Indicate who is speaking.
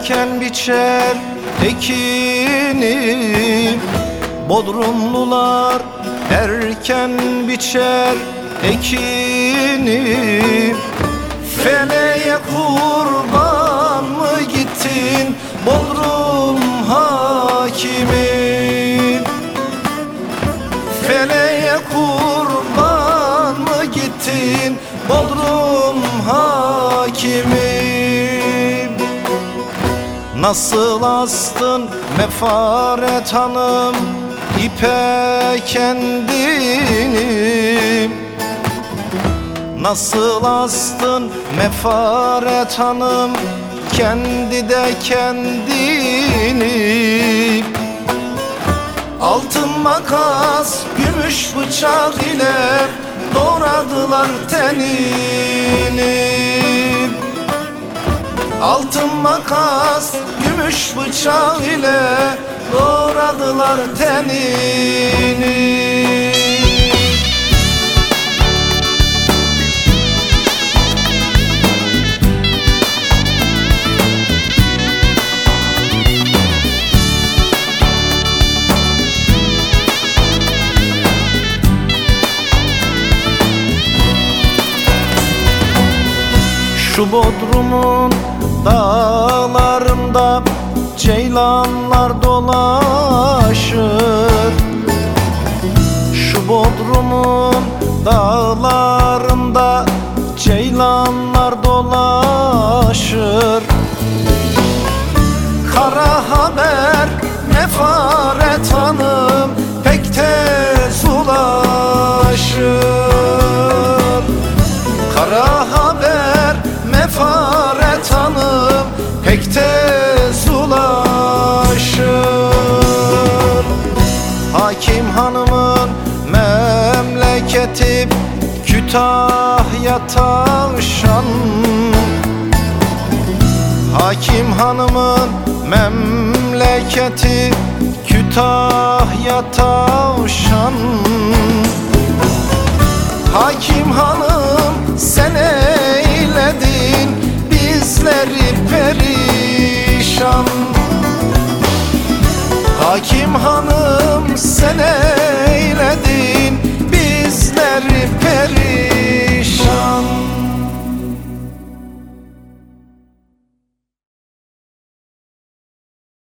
Speaker 1: Erken biçer ekini Bodrumlular erken biçer ekini Feleğe kurban mı gittin Bodrum hakimi Nasıl astın mefaret hanım ipe kendini? Nasıl astın mefaret hanım kendi de kendini? Altın makas gümüş bıçak ile doğradılar tenini Altın makas gümüş bıçak ile doğradılar tenini Şu Bodrum'un dağlarında ceylanlar dolaşır pek tez ulaşır Hakim hanımın memleketi Kütahya tavşan. Hakim hanımın memleketi Kütahya tavşan. Hakim hanım Hakim hanım sen eyledin bizleri perişan